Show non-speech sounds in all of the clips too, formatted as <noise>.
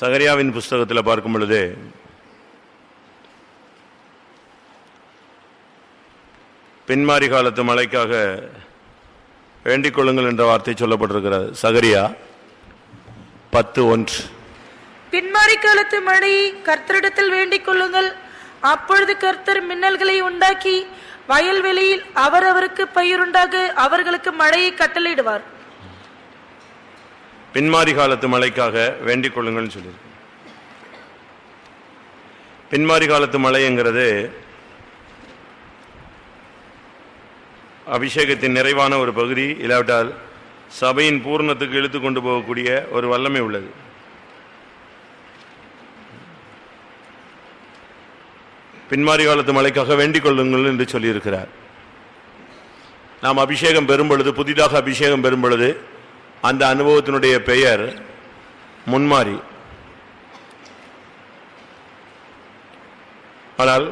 சகரியாவின் புஸ்தகத்தில் பார்க்கும் பொழுது பின்மாரி காலத்து மழைக்காக வேண்டிக் கொள்ளுங்கள் என்ற வார்த்தை சொல்லப்பட்டிருக்கிறது. சகரியா பத்து ஒன்று. பின்மாரி காலத்து மழையை கர்த்தரிடத்தில் வேண்டிக் கொள்ளுங்கள். அப்பொழுது கர்த்தர் மின்னல்களை உண்டாக்கி வயல்வெளியில் அவரவருக்கு பயிருண்டாக அவர்களுக்கு மழையை கட்டளையிடுவார். பின்மாரி காலத்து மழைக்காக வேண்டிக் கொள்ளுங்கள்னு சொல்லியிருக்கு. பின்மாரி காலத்து மழைங்கிறது அபிஷேகத்தின் நிறைவான ஒரு பகுதி. இல்லாவிட்டால் சபையின் பூர்ணத்துக்கு இழுத்து கொண்டு போகக்கூடிய ஒரு வல்லமை உள்ளது. பின்மாரி காலத்து மழைக்காக வேண்டிக் கொள்ளுங்கள் என்று சொல்லியிருக்கிறார். நாம் அபிஷேகம் பெறும் பொழுது புதிதாக அபிஷேகம் பெறும் பொழுது அந்த அனுபவத்தினுடைய பெயர் முன்மாறி ஆனால்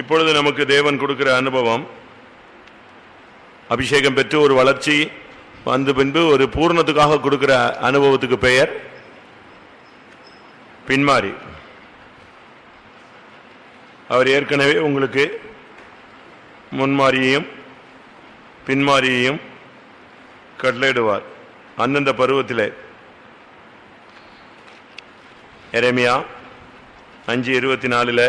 இப்பொழுது நமக்கு தேவன் கொடுக்கிற அனுபவம் அபிஷேகம் பெற்று ஒரு வளர்ச்சி வந்த பின்பு ஒரு பூர்ணத்துக்காக கொடுக்கிற அனுபவத்துக்கு பெயர் பின்மாறி அவர் ஏற்கனவே உங்களுக்கு முன்மாரியையும் பின்மாரியையும் கட்டளையிடுவார். அந்தந்த பருவத்திலே. எரேமியா அஞ்சு இருபத்தி நாலில்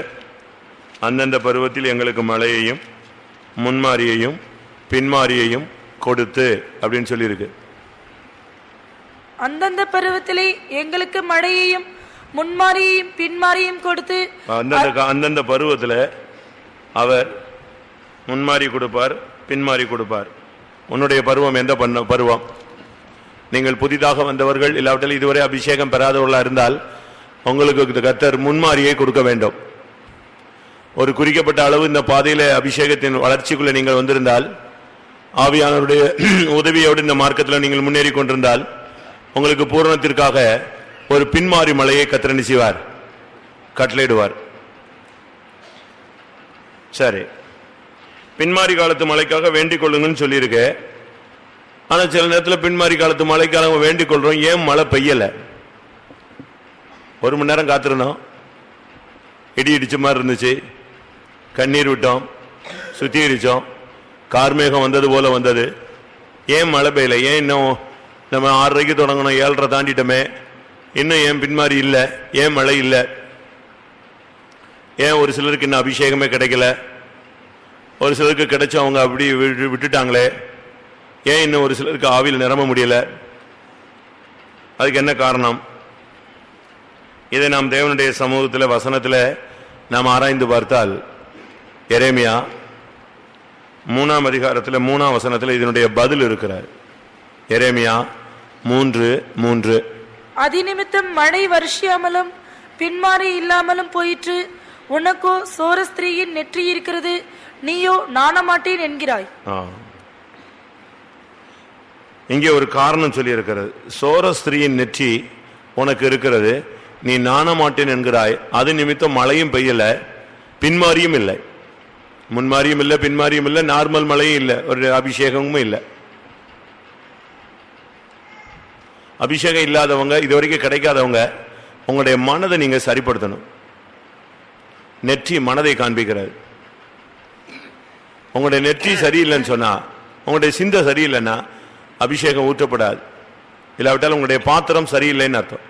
அந்தந்த பருவத்தில் எங்களுக்கு மழையையும் முன்மாரியையும் பின்மாரியையும் கொடுத்து அப்படின்னு சொல்லியிருக்கு. அந்தந்த பருவத்திலே எங்களுக்கு மழையையும் முன்மாரியையும் பின்மாரியையும் கொடுத்து அந்தந்த அந்தந்த பருவத்தில் அவர் முன்மாறி கொடுப்பார் பின்மாறி கொடுப்பார். உன்னுடைய பருவம் எந்த பண்ண பருவம்? நீங்கள் புதிதாக வந்தவர்கள் இல்லாவிட்டால் இதுவரை அபிஷேகம் பெறாதவர்களா இருந்தால் உங்களுக்கு இந்த கத்தர் முன்மாரியை கொடுக்க வேண்டும். ஒரு குறிக்கப்பட்ட அளவு இந்த பாதையில அபிஷேகத்தின் வளர்ச்சிக்குள்ள நீங்கள் வந்திருந்தால் ஆவியானவருடைய <clears throat> உதவியோடு இந்த மார்க்கத்தில் நீங்கள் முன்னேறி கொண்டிருந்தால் உங்களுக்கு பூரணத்திற்காக ஒரு பின்மாறி மலையை கத்திரணி செய்வார்? கட்டளையிடுவார். சரி. பின்மாறி காலத்து மலைக்காக வேண்டிக் கொள்ளுங்கன்னு சொல்லியிருக்கேன் ஆனா சில நேரத்தில் பின்மாறி காலத்து மழைக்காலம் வேண்டிக் கொள்றோம். ஏன் மழை பெய்யல? ஒரு மணி நேரம் காத்திருந்தோம். இடி இடிச்ச மாதிரி இருந்துச்சு. கண்ணீர் விட்டோம். சுத்திகரிச்சோம். கார்மேகம் வந்தது போல வந்தது. ஏன் மழை பெய்யல? ஏன் இன்னும் நம்ம ஆறரைக்கு தொடங்கணும் ஏழரை தாண்டிட்டோமே. இன்னும் ஏன் பின்மாறி இல்லை? ஏன் மழை இல்லை? ஏன் ஒரு சிலருக்கு இன்னும் அபிஷேகமே கிடைக்கல? ஒரு சிலருக்கு கிடைச்சவங்க அப்படி விட்டு- விட்டுட்டாங்களே. ஏன் இன்னும் ஒரு சிலருக்கு ஆவியில் நிரம்ப முடியல? அதுக்கு என்ன காரணம்? இதை நாம் தேவனுடைய சமூகத்தில் வசனத்தில் நாம் ஆராய்ந்து பார்த்தால் எரேமியா மூணாம் அதிகாரத்தில் மூணாம் வசனத்தில் இதனுடைய பதில் இருக்கிறார். எரேமியா மூன்று மூன்று. அதிநிமித்தம் மழை வருஷியாமலும் பின்மாறி இல்லாமலும் போயிற்று. உனக்கோ சோரஸ்திரீயின் நெற்றி இருக்கிறது. நீயோ நாணமாட்டேன் என்கிறாய். இங்கே ஒரு காரணம் சொல்லி இருக்கிறது சோர ஸ்திரீயின் நெற்றி உனக்கு இருக்கிறது. நீ நாணமாட்டேன் என்கிறாய். அது நிமித்தம் மழையும் பெய்யல பின்மாறியும் இல்லை. முன்மாரியும் இல்லை பின்மாறியும் இல்லை நார்மல் மழையும் இல்லை. ஒரு அபிஷேகமும் இல்லை. அபிஷேகம் இல்லாதவங்க இது வரைக்கும் கிடைக்காதவங்க உங்களுடைய மனதை நீங்கள் சரிப்படுத்தணும். நெற்றி மனதை காண்பிக்கிறது. உங்களுடைய நெற்றி சரியில்லைன்னு சொன்னால் உங்களுடைய சிந்தை சரியில்லைன்னா அபிஷேகம் ஊற்றப்படாது. இல்லாவிட்டால் உங்களுடைய பாத்திரம் சரியில்லைன்னு அர்த்தம்.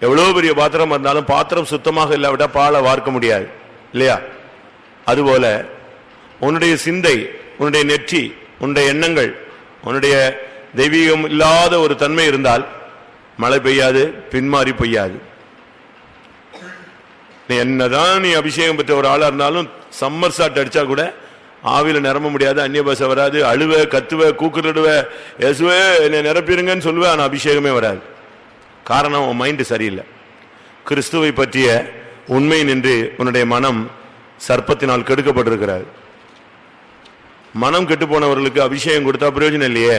எவ்வளவு பெரிய பாத்திரம் இருந்தாலும் பாத்திரம் சுத்தமாக இல்லாவிட்டால் பாலை வார்க்க முடியாது. இல்லையா? அதுபோல உன்னுடைய சிந்தை உன்னுடைய நெற்றி உன்னுடைய எண்ணங்கள் உன்னுடைய தெய்வீகம் இல்லாத ஒரு தன்மை இருந்தால் மழை பெய்யாது பின்மாறி பெய்யாது. நீ என்னதான் நீ அபிஷேகம் பெற்ற ஒரு ஆளாக இருந்தாலும் சம்மர் சாட் அடிச்சா கூட ஆவியில் நிரம்ப முடியாது அந்நிய பாஷை வராது. அழுவ கத்துவ கூக்குறிடுவ எசுவே என்னை நிரப்பிருங்கன்னு சொல்லுவேன் ஆனால் அபிஷேகமே வராது. காரணம் உன் மைண்டு சரியில்லை. கிறிஸ்துவை பற்றிய உண்மை நின்று உன்னுடைய மனம் சர்ப்பத்தினால் கெடுக்கப்பட்டிருக்கிறார் மனம் கெட்டு போனவர்களுக்கு அபிஷேகம் கொடுத்தா பிரயோஜனம் இல்லையே.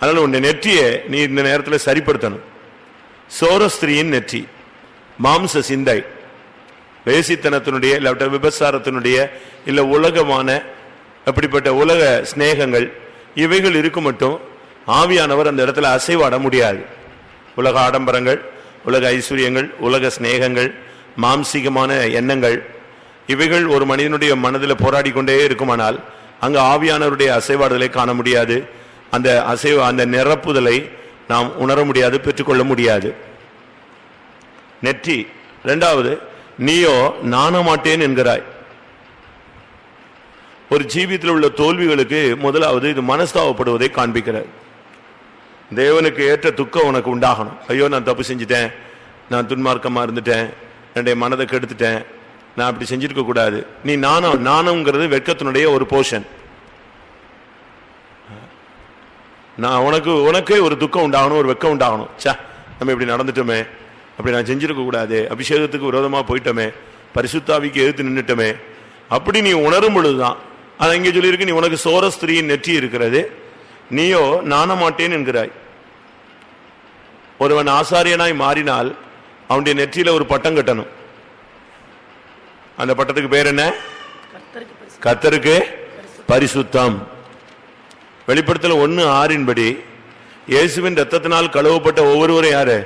அதனால் உன்னை நெற்றியை நீ இந்த நேரத்தில் சரிப்படுத்தணும். சோரஸ்திரியின் நெற்றி மாம்ச சிந்தை. வேசித்தனத்தினுடைய இல்லாவிட்ட விபசாரத்தினுடைய இல்லை உலகமான அப்படிப்பட்ட உலக ஸ்நேகங்கள் இவைகள் இருக்கு மட்டும் ஆவியானவர் அந்த இடத்துல அசைவாட முடியாது. உலக ஆடம்பரங்கள் உலக ஐஸ்வர்யங்கள் உலக சிநேகங்கள் மாம்சீகமான எண்ணங்கள் இவைகள் ஒரு மனிதனுடைய மனதில் போராடி கொண்டே இருக்குமானால் அங்கு ஆவியானவருடைய அசைவாடுதலை காண முடியாது. அந்த அசை அந்த நிரப்புதலை நாம் உணர முடியாது பெற்றுக்கொள்ள முடியாது. நெற்றி ரெண்டாவது நீயோ நாணமாட்டேன் என்கிறாய். ஒரு ஜீவியத்தில் உள்ள தோல்விகளுக்கு முதலாவது இது மனஸ்தாவப்படுவதை காண்பிக்கிறார் தேவனுக்கு ஏற்ற துக்கம் உனக்கு உண்டாகணும். ஐயோ நான் தப்பு செஞ்சிட்டேன். நான் துன்மார்க்கமாக இருந்துட்டேன். என்னுடைய மனதை கெடுத்துட்டேன். நான் அப்படி செஞ்சிருக்க கூடாது. நீ நாணம் நாணம்ங்கிறது வெட்கத்தினுடைய ஒரு போர்ஷன். நான் உனக்கு உனக்கே ஒரு துக்கம் உண்டாகணும் ஒரு வெக்கம் உண்டாகணும். சா நம்ம இப்படி நடந்துட்டோமே. அப்படி நான் செஞ்சிருக்க கூடாது. அபிஷேகத்துக்கு விரோதமா போயிட்டோமே. பரிசுத்தாவிக்கு எதிர்த்து நின்னுட்டோமே. அப்படி நீ உணரும் பொழுதுதான். அதை இங்கே சொல்லியிருக்கு நீ உனக்கு சோர ஸ்திரீயின் நெற்றி இருக்கிறது. நீயோ நாண மாட்டேன் என்கிறாய். ஒருவன் ஆசாரியனாய் மாறினால் அவனுடைய நெற்றியில ஒரு பட்டம் கட்டணும். அந்த பட்டத்துக்கு பேர் என்ன? கத்தருக்கு பரிசுத்தம். வெளிப்படுத்தல ஒன்னு ஆறின்படி இயேசுவின் ரத்தத்தினால் கழுவப்பட்ட ஒவ்வொருவரும் யாரு?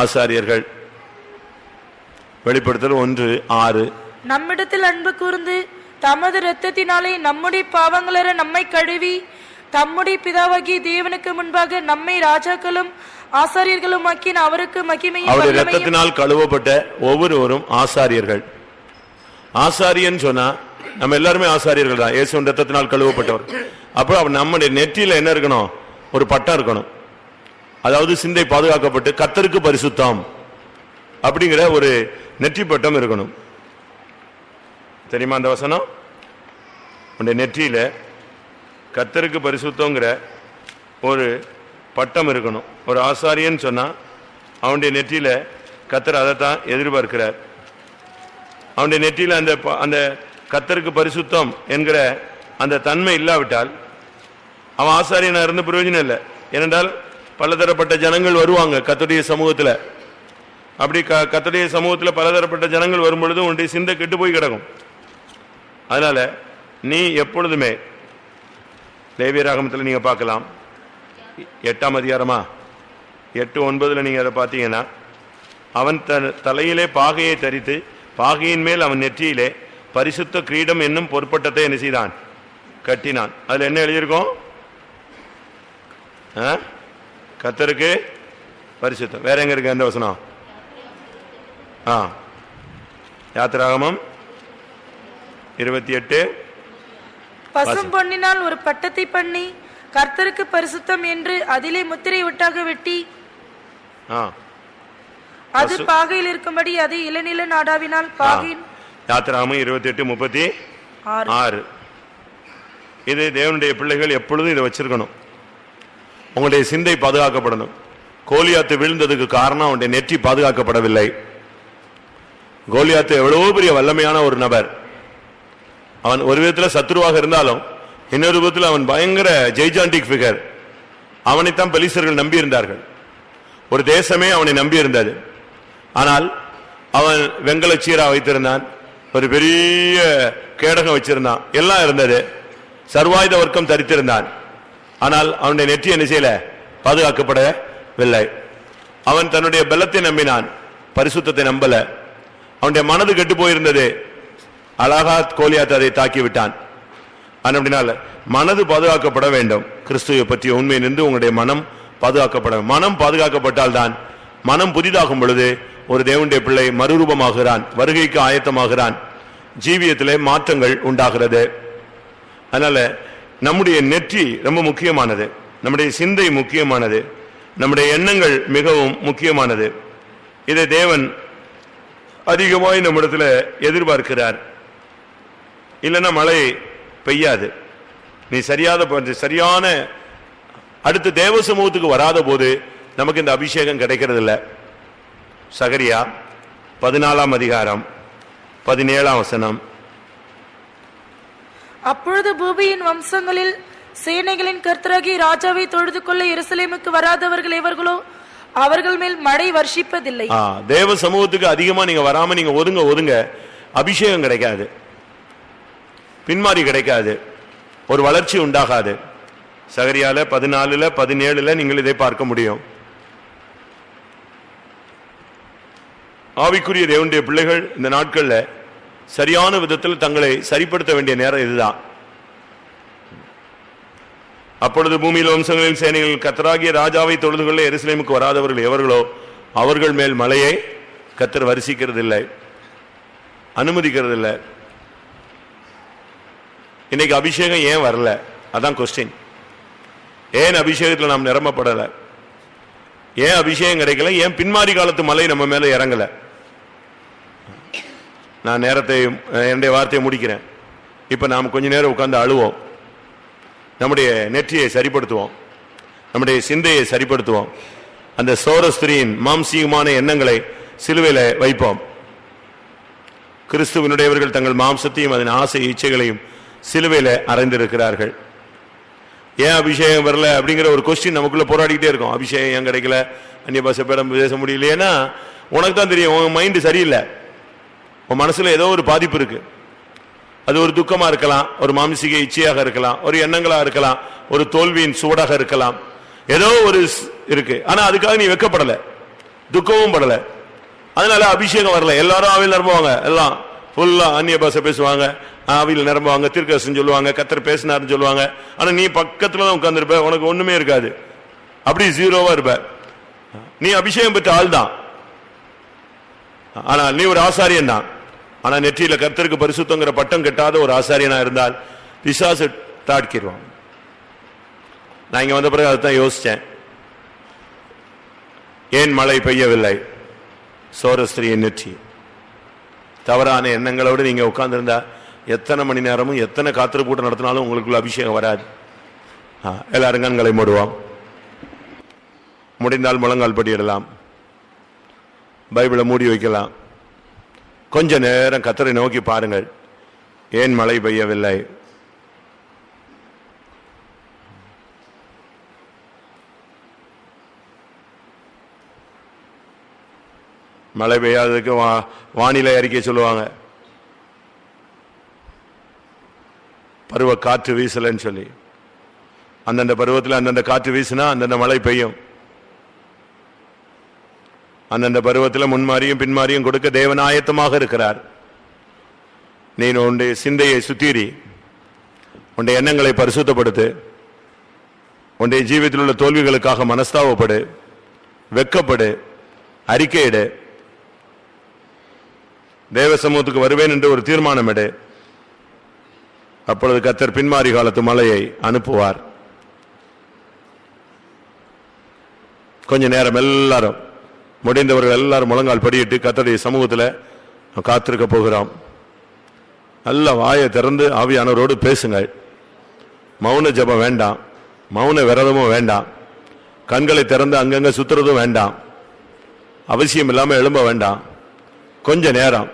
ஆசாரியர்கள். வெளிப்படுத்தல் ஒன்று ஆறு. நம்மிடத்தில் அன்பு கூர்ந்து தமது இரத்தத்தினாலே நம்முடைய பாவங்களற நம்மை கழுவி தம்முடைய பிதாவாகிய தேவனுக்கு முன்பாக நம்மை ராஜாக்களும் ஆசாரியர்களும் ஆக்கின அவருக்கு மகிமையும் அவருடைய ரத்தத்தினால் கழுவப்பட்ட ஒவ்வொருவரும் ஆசாரியர்கள். ஆசாரியன் சொன்னா நம்ம எல்லாருமே ஆசாரியர்கள் தான். இயேசுவின் ரத்தத்தினால் கழுவப்பட்டவர். அப்போ நம்முடைய நெற்றியில என்ன இருக்கணும்? ஒரு பட்டம் இருக்கணும். அதாவது சிந்தை பாதுகாக்கப்பட்டு கத்தருக்கு பரிசுத்தம் அப்படிங்கிற ஒரு நெற்றி பட்டம் இருக்கணும். தெரியுமா அந்த வசனம்? உடைய நெற்றியில கத்தருக்கு பரிசுத்தங்கிற ஒரு பட்டம் இருக்கணும். ஒரு ஆசாரியன்னு சொன்னா அவனுடைய நெற்றியில கத்தர் அதைத்தான் எதிர்பார்க்கிறார். அவனுடைய நெற்றியில அந்த ப- அந்த கத்தருக்கு பரிசுத்தம் என்கிற அந்த தன்மை இல்லாவிட்டால் அவன் ஆசாரியனாக இருந்து பிரயோஜனம் இல்லை. ஏனென்றால் பலதரப்பட்ட ஜனங்கள் வருவாங்க கத்துடைய சமூகத்தில். அப்படி க கத்துடைய சமூகத்தில் பலதரப்பட்ட ஜனங்கள் வரும்பொழுது உன்னுடைய சிந்தை கெட்டு போய் கிடக்கும். அதனால் நீ எப்பொழுதுமே லேவியராகமத்தில் நீங்கள் பார்க்கலாம். எட்டாம் அதிகாரமா? எட்டு ஒன்பதில் நீங்கள் அதை பார்த்தீங்கன்னா அவன் த தலையிலே பாகையை தரித்து பாகையின் மேல் அவன் நெற்றியிலே பரிசுத்த கிரீடம் என்னும் பொற்பட்டத்தை என்ன செய்தான்? கட்டினான். அதில் என்ன எழுதியிருக்கோம்? ஆ? கத்தருக்கு பரிசுத்தம். வேற எங்க இருக்கு? அந்த வசனம்? ஆ. யாத்திராகமம் இருபத்தி எட்டு. பசும் பொன்னினால் ஒரு பட்டத்தை பண்ணி கர்த்தருக்கு பரிசுத்தம் என்று அதிலே முத்திரை விட்டாக வெட்டி. அது பாகையில் இருக்கும்படி அதை இளநில நாடாவினால் பாகையின் யாத்திராகமம் இருபத்தி எட்டு முப்பத்தி ஆறு. இது தேவனுடைய பிள்ளைகள் எப்பொழுதும் இதை வச்சிருக்கணும். உங்களுடைய சிந்தை பாதுகாக்கப்படணும். கோலியாத்து விழுந்ததுக்கு காரணம் அவனுடைய நெற்றி பாதுகாக்கப்படவில்லை. கோலியாத்து எவ்வளவோ பெரிய வல்லமையான ஒரு நபர். அவன் ஒரு விதத்தில் சத்ருவாக இருந்தாலும் இன்னொரு விதத்தில் அவன் பயங்கர ஜெய்ஜாண்டிக் ஃபிகர் அவனைத்தான் பெலிசர்கள் நம்பி இருந்தார்கள் ஒரு தேசமே அவனை நம்பி இருந்தது ஆனால் அவன் வெங்கல சீரா வைத்திருந்தான். ஒரு பெரிய கேடகம் வச்சிருந்தான். எல்லாம் இருந்தது. சர்வாயுத வர்க்கம் தரித்திருந்தான். ஆனால் அவனுடைய நெற்றி என்ன செய்யல? பாதுகாக்கப்படவில்லை. அவன் தன்னுடைய பலத்தை நம்பினான் பரிசுத்தத்தை நம்பல. அவனுடைய மனது கெட்டு போயிருந்தது. அழகா கோலியாத் அதை தாக்கி விட்டான் அப்படினால மனது பாதுகாக்கப்பட வேண்டும். கிறிஸ்துவை பற்றிய உண்மை நின்று உங்களுடைய மனம் பாதுகாக்கப்பட மனம் பாதுகாக்கப்பட்டால் தான் மனம் புதிதாகும் பொழுது ஒரு தேவனுடைய பிள்ளை மறுரூபமாகிறான் வருகைக்கு ஆயத்தமாகிறான். ஜீவியத்திலே மாற்றங்கள் உண்டாகிறது. அதனால நம்முடைய நெற்றி ரொம்ப முக்கியமானது. நம்முடைய சிந்தை முக்கியமானது. நம்முடைய எண்ணங்கள் மிகவும் முக்கியமானது. இதை தேவன் அதிகமாய் நம்மிடத்தில் எதிர்பார்க்கிறார். இல்லைன்னா மழை பெய்யாது. நீ சரியாத சரியான அடுத்த தேவ சமூகத்துக்கு வராத போது நமக்கு இந்த அபிஷேகம் கிடைக்கிறது இல்லை சகரியா பதினாலாம் அதிகாரம் பதினேழாம் வசனம். அப்பொழுது பூமியின் வம்சங்களில் சேனைகளின் கர்த்தராகி ராஜாவை தொழுது கொள்ள எருசலேமுக்கு வராதவர்கள் எவர்களோ அவர்கள் மேல் மழை வர்ஷிப்பதில்லை. தேவ சமூகத்துக்கு அதிகமா நீங்க வராம நீங்க ஒதுங்க ஒதுங்க. அபிஷேகம் கிடைக்காது. பின்மாறி கிடைக்காது. ஒரு வளர்ச்சி உண்டாகாது. சகரியால பதினாலுல பதினேழுல நீங்கள் இதை பார்க்க முடியும். ஆவிக்குரிய தேவனுடைய பிள்ளைகள் இந்த நாட்கள்ல சரியான விதத்தில் தங்களை சரிப்படுத்த வேண்டிய நேரம் இதுதான். அப்பொழுது பூமியில் வம்சங்களின் சேனைகள் கத்தராகிய ராஜாவை தொழுது கொள்ள எருசலேமுக்கு வராதவர்கள் எவர்களோ அவர்கள் மேல் மலையை கத்தர் வரிசிக்கிறது இல்லை அனுமதிக்கிறது இல்லை இன்னைக்கு அபிஷேகம் ஏன் வரல? அதான் கொஸ்டின் ஏன் அபிஷேகத்தில் நாம் நிரம்பப்படலை? ஏன் அபிஷேகம் கிடைக்கல? ஏன் பின்மாறி காலத்து மலை நம்ம மேலே இறங்கல? நான் நேரத்தை என்னுடைய வார்த்தையை முடிக்கிறேன். இப்போ நாம் கொஞ்ச நேரம் உட்காந்து அழுவோம். நம்முடைய நெற்றியை சரிப்படுத்துவோம். நம்முடைய சிந்தையை சரிப்படுத்துவோம். அந்த சோரஸ்திரியின் மாம்சீகமான எண்ணங்களை சிலுவையில் வைப்போம். கிறிஸ்துவனுடையவர்கள் தங்கள் மாம்சத்தையும் அதன் ஆசை இச்சைகளையும் சிலுவையில் அறைந்திருக்கிறார்கள். ஏன் அபிஷேகம் வரல அப்படிங்கிற ஒரு கொஸ்டின் நமக்குள்ளே போராடிக்கிட்டே இருக்கும். அபிஷேகம் ஏன் கிடைக்கல? அந்நிய பாசை பேரம் பேச முடியலையேன்னா உனக்கு தான் தெரியும் உன் மைண்டு சரியில்லை. உன் மனசுல ஏதோ ஒரு பாதிப்பு இருக்கு. அது ஒரு துக்கமா இருக்கலாம் ஒரு மாம்சிக இச்சையாக இருக்கலாம் ஒரு எண்ணங்களா இருக்கலாம் ஒரு தோல்வியின் சூடாக இருக்கலாம். ஏதோ ஒரு ஸ்- இருக்கு. ஆனா அதுக்காக நீ வெக்கப்படல. துக்கமும் படல. அதனால அபிஷேகம் வரல. எல்லாரும் ஆவில் நிரம்புவாங்க. எல்லாம் ஃபுல்லா அந்நிய பாஷை பேசுவாங்க. ஆவியில் நிரம்புவாங்க. திருக்கசன் சொல்லுவாங்க. கத்தர் பேசினார்னு சொல்லுவாங்க. ஆனா நீ பக்கத்தில் தான் உட்காந்துருப்ப உனக்கு ஒண்ணுமே இருக்காது. அப்படி ஜீரோவா இருப்ப. நீ அபிஷேகம் பெற்ற ஆள் தான் ஆனால் நீ ஒரு ஆசாரியன் தான் ஆனா நெற்றியில கர்த்தருக்கு பரிசுத்தங்கிற பட்டம் கெட்டாத ஒரு ஆசாரியனா இருந்தால் பிசாசு தாட்கிடுவான் நான் இங்க வந்த பிறகு அதுதான் யோசிச்சேன். ஏன் மழை பெய்யவில்லை? சோரஸ்திரியின் நெற்றி. தவறான எண்ணங்களோடு நீங்க உட்காந்துருந்தா எத்தனை மணி நேரமும் எத்தனை காத்திரு கூட்டம் நடத்தினாலும் உங்களுக்குள்ள அபிஷேகம் வராது. ஆ, எல்லாரும் கண்களை மூடுவோம். முடிந்தால் முழங்கால் படியிடலாம். பைபிளை மூடி வைக்கலாம். கொஞ்ச நேரம் கத்தரை நோக்கி பாருங்கள். ஏன் மழை பெய்யவில்லை? மழை பெய்யாததுக்கு வா- வானிலை அறிக்கை சொல்லுவாங்க. பருவ காற்று வீசலன்னு சொல்லி. அந்தந்த பருவத்தில் அந்தந்த காற்று வீசினா அந்தந்த மழை பெய்யும். அந்தந்த பருவத்தில் முன்மாரியும் பின்மாரியும் கொடுக்க தேவன் ஆயத்தமாக இருக்கிறார். நீ உன்னுடைய சிந்தையை சுத்தீரி. உன்னுடைய எண்ணங்களை பரிசுத்தப்படுத்து. உன்னுடைய ஜீவியத்தில் உள்ள தோல்விகளுக்காக மனஸ்தாவப்படு வெக்கப்படு. அறிக்கையிடு. தேவ சமூகத்துக்கு வருவேன் என்று ஒரு தீர்மானம் எடு அப்பொழுது கத்தர் பின்மாறி காலத்து மலையை அனுப்புவார். கொஞ்ச நேரம் எல்லாரும் முடிந்தவர்கள் எல்லாரும் முழங்கால் படியிட்டு கத்தடைய சமூகத்தில் காத்திருக்க போகிறோம். நல்ல வாயை திறந்து ஆவியானவரோடு பேசுங்கள். மௌன ஜெபம் வேண்டாம். மௌன விரதமும் வேண்டாம். கண்களை திறந்து அங்கங்கே சுத்துறதும் வேண்டாம். அவசியம் இல்லாமல் எழும்ப வேண்டாம். கொஞ்ச நேரம்.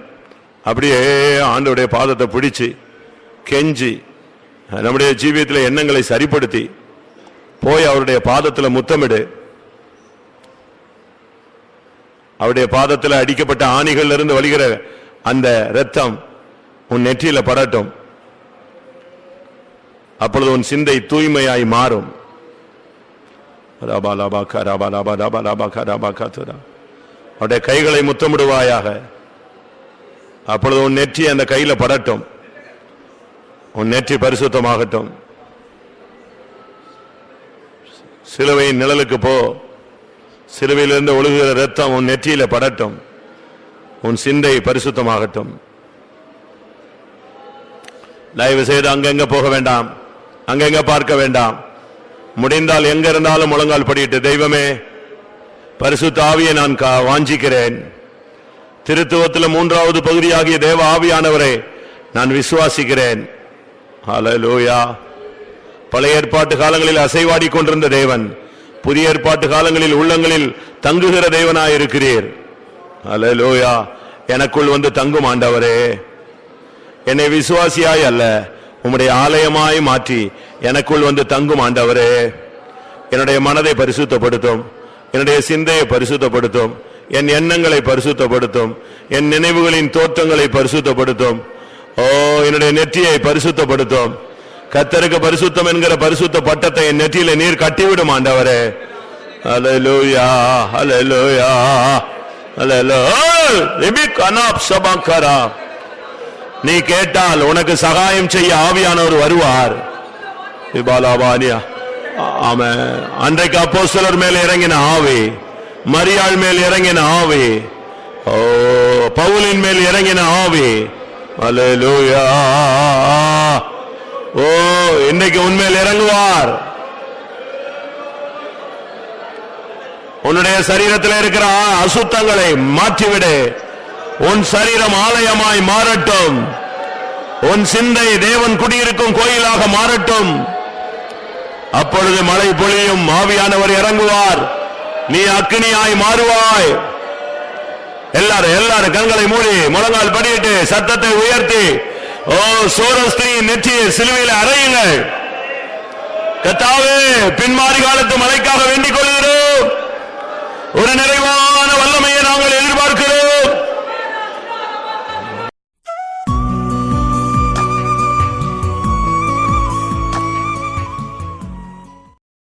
அப்படியே ஆண்டவருடைய பாதத்தை பிடிச்சி கெஞ்சி நம்முடைய ஜீவியத்தில் எண்ணங்களை சரிப்படுத்தி போய் அவருடைய பாதத்தில் முத்தமிடு அவருடைய பாதத்தில் அடிக்கப்பட்ட ஆணிகள் இருந்து வழிகிற அந்த ரத்தம் உன் நெற்றியில படட்டும். அப்பொழுது உன் சிந்தை தூய்மையாய் மாறும். ராபா லாபா கா ராபா லாபா ராபா லாபா கா ராபா கா துரா. அவருடைய கைகளை முத்தமிடுவாயாக. அப்பொழுது உன் நெற்றி அந்த கையில படட்டும். உன் நெற்றி பரிசுத்தமாகட்டும். சிலுவையின் நிழலுக்கு போ. சிலுவையிலிருந்து ஒழுகுகிற ரத்தம் உன் நெற்றியில படட்டும். உன் சிந்தை பரிசுத்தமாகட்டும். தயவு செய்து அங்கங்க போக வேண்டாம். அங்கங்க பார்க்க வேண்டாம். முடிந்தால் எங்க இருந்தாலும் முழங்கால் படியிட்டு தெய்வமே பரிசுத்த ஆவியை நான் கா- வாஞ்சிக்கிறேன். திருத்துவத்தில் மூன்றாவது பகுதியாகிய தேவ ஆவியானவரை நான் விசுவாசிக்கிறேன். ஹalleluya பழைய ஏற்பாட்டு காலங்களில் அசைவாடி கொண்டிருந்த தேவன் புதிய ஏற்பாட்டு காலங்களில் உள்ளங்களில் தங்குகிற தேவனாயிருக்கிறீர். லோயா எனக்குள் வந்து தங்கும் ஆண்டவரே. என்னை விசுவாசியாய் அல்ல உம்முடைய ஆலயமாய் மாற்றி எனக்குள் வந்து தங்கும் ஆண்டவரே. என்னுடைய மனதை பரிசுத்தப்படுத்தும் என்னுடைய சிந்தையை பரிசுத்தப்படுத்தும் என் எண்ணங்களை பரிசுத்தப்படுத்தும் என் நினைவுகளின் தோற்றங்களை பரிசுத்தப்படுத்தும். ஓ என்னுடைய நெற்றியை பரிசுத்தப்படுத்தும். கத்தருக்கு பரிசுத்தம் என்கிற பரிசுத்த பட்டத்தை என் நெற்றியில நீர் கட்டிவிடும் ஆண்டவரே. ஹalleluya ஹalleluya ஹalleluya சபங்கரா நீ கேட்டால் உனக்கு சகாயம் செய்ய ஆவியானவர் வருவார். விபாலாபானியா. ஆமே அன்றைக்கு அப்போஸ்தலர் மேல் இறங்கின ஆவி மரியாள் மேல் இறங்கின ஆவி ஓ பவுலின் மேல் இறங்கின ஆவி. அல்லேலூயா ஓ இன்னைக்கு உண்மையில் இறங்குவார். உன்னுடைய சரீரத்தில் இருக்கிற அசுத்தங்களை மாற்றிவிடு. உன் சரீரம் ஆலயமாய் மாறட்டும். உன் சிந்தை தேவன் குடியிருக்கும் கோயிலாக மாறட்டும். அப்பொழுது மழை பொழியும் ஆவியானவர் இறங்குவார். நீ அக்னியாய் மாறுவாய். எல்லாரும் எல்லாரும் கண்களை மூடி முழங்கால் படியிட்டு சத்தத்தை உயர்த்தி ஓ சோரஸ்திரி நெற்றியை சிலுவையில் அறையுங்கள். கத்தாவே பின்மாறி காலத்து மழைக்காக வேண்டிக் கொள்கிறோம். ஒரு நிறைவா